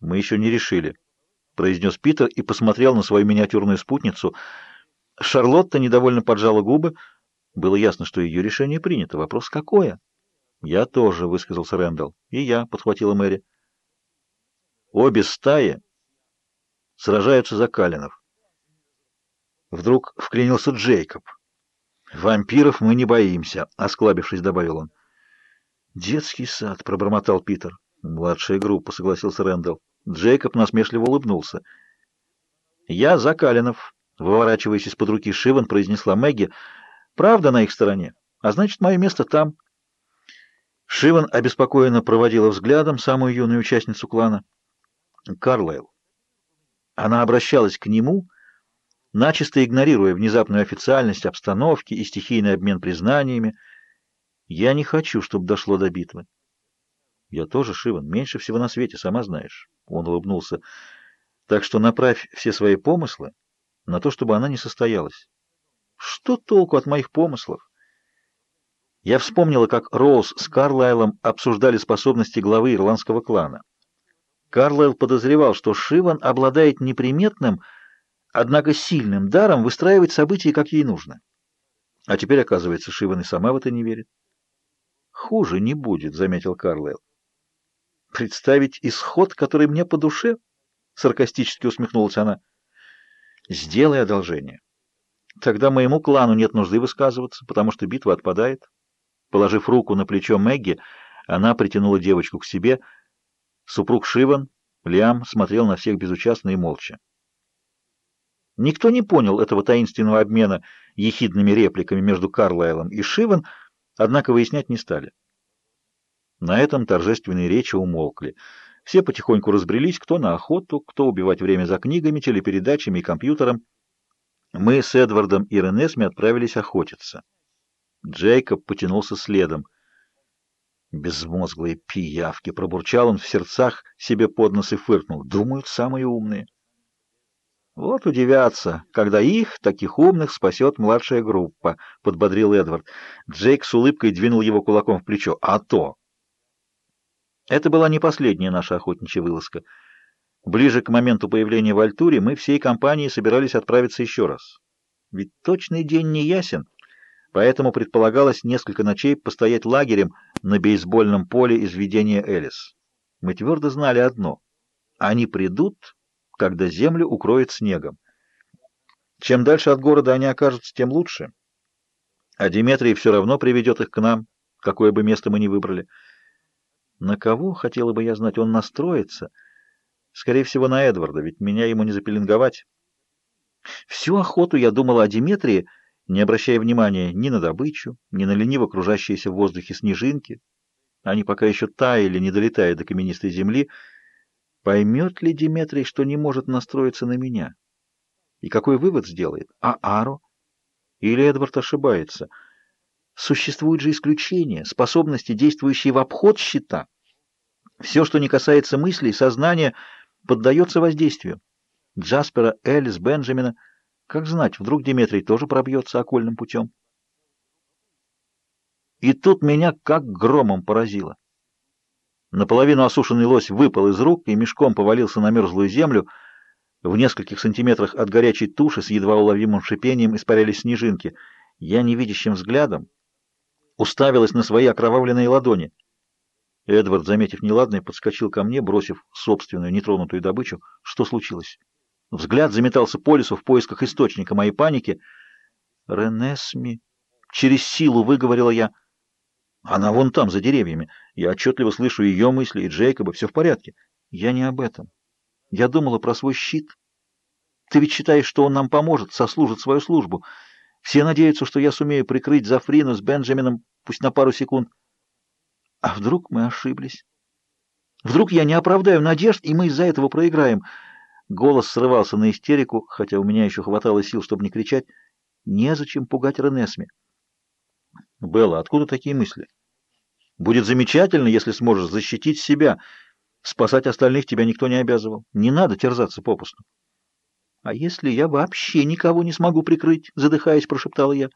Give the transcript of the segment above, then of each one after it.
Мы еще не решили, произнес Питер и посмотрел на свою миниатюрную спутницу. Шарлотта недовольно поджала губы. Было ясно, что ее решение принято. Вопрос какое? Я тоже, высказался Рэндалл. И я, подхватила Мэри. Обе стаи сражаются за Калинов. Вдруг вклинился Джейкоб. «Вампиров мы не боимся», — осклабившись, добавил он. «Детский сад», — пробормотал Питер. «Младшая группа», — согласился Рэндалл. Джейкоб насмешливо улыбнулся. «Я за Калинов», — выворачиваясь из-под руки Шиван, произнесла Мэгги. «Правда на их стороне, а значит, мое место там». Шиван обеспокоенно проводила взглядом самую юную участницу клана. Карлайл. Она обращалась к нему, начисто игнорируя внезапную официальность обстановки и стихийный обмен признаниями. «Я не хочу, чтобы дошло до битвы». «Я тоже, Шиван, меньше всего на свете, сама знаешь». Он улыбнулся. «Так что направь все свои помыслы на то, чтобы она не состоялась». «Что толку от моих помыслов?» Я вспомнила, как Роуз с Карлайлом обсуждали способности главы ирландского клана. Карлайл подозревал, что Шиван обладает неприметным, однако сильным даром выстраивать события, как ей нужно. А теперь, оказывается, Шиван и сама в это не верит. «Хуже не будет», — заметил Карлайл. «Представить исход, который мне по душе?» — саркастически усмехнулась она. «Сделай одолжение. Тогда моему клану нет нужды высказываться, потому что битва отпадает». Положив руку на плечо Мэгги, она притянула девочку к себе. Супруг Шиван, Лиам, смотрел на всех безучастно и молча. Никто не понял этого таинственного обмена ехидными репликами между Карлайлом и Шиван, однако выяснять не стали. На этом торжественные речи умолкли. Все потихоньку разбрелись, кто на охоту, кто убивать время за книгами, телепередачами и компьютером. Мы с Эдвардом и Ренесми отправились охотиться. Джейкоб потянулся следом. Безмозглые пиявки, пробурчал он в сердцах себе под нос и фыркнул. Думают, самые умные. Вот удивятся, когда их, таких умных, спасет младшая группа, подбодрил Эдвард. Джейк с улыбкой двинул его кулаком в плечо. А то! Это была не последняя наша охотничья вылазка. Ближе к моменту появления в Альтуре мы всей компанией собирались отправиться еще раз. Ведь точный день не ясен, поэтому предполагалось несколько ночей постоять лагерем на бейсбольном поле из видения Элис. Мы твердо знали одно — они придут, когда землю укроет снегом. Чем дальше от города они окажутся, тем лучше. А Диметрий все равно приведет их к нам, какое бы место мы ни выбрали — на кого, хотела бы я знать, он настроится? Скорее всего, на Эдварда, ведь меня ему не запеленговать. Всю охоту я думала о Диметрии, не обращая внимания ни на добычу, ни на лениво кружащиеся в воздухе снежинки. Они пока еще таяли, не долетая до каменистой земли. Поймет ли Диметрий, что не может настроиться на меня? И какой вывод сделает? А Аро? Или Эдвард ошибается — Существуют же исключения, способности, действующие в обход щита. Все, что не касается мыслей, сознания, поддается воздействию. Джаспера, Элис, Бенджамина. Как знать, вдруг Диметрий тоже пробьется окольным путем. И тут меня как громом поразило. Наполовину осушенный лось выпал из рук и мешком повалился на мерзлую землю. В нескольких сантиметрах от горячей туши с едва уловимым шипением испарялись снежинки. Я невидящим взглядом уставилась на свои окровавленные ладони. Эдвард, заметив неладное, подскочил ко мне, бросив собственную нетронутую добычу. Что случилось? Взгляд заметался по лесу в поисках источника моей паники. «Ренесми!» Через силу выговорила я. Она вон там, за деревьями. Я отчетливо слышу ее мысли и Джейкоба. Все в порядке. Я не об этом. Я думала про свой щит. Ты ведь считаешь, что он нам поможет, сослужит свою службу. Все надеются, что я сумею прикрыть Зафрину с Бенджамином, пусть на пару секунд. А вдруг мы ошиблись? Вдруг я не оправдаю надежд, и мы из-за этого проиграем? Голос срывался на истерику, хотя у меня еще хватало сил, чтобы не кричать. Незачем пугать Ренесми. Белла, откуда такие мысли? Будет замечательно, если сможешь защитить себя. Спасать остальных тебя никто не обязывал. Не надо терзаться попусту. «А если я вообще никого не смогу прикрыть?» — задыхаясь, прошептала я.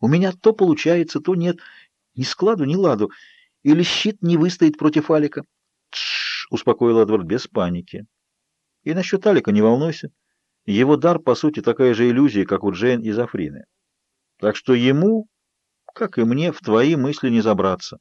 «У меня то получается, то нет. Ни складу, ни ладу. Или щит не выстоит против Алика». «Тш!» — успокоил Эдвард, — без паники. И насчет Алика не волнуйся. Его дар, по сути, такая же иллюзия, как у Джейн и Зафрины. Так что ему, как и мне, в твои мысли не забраться.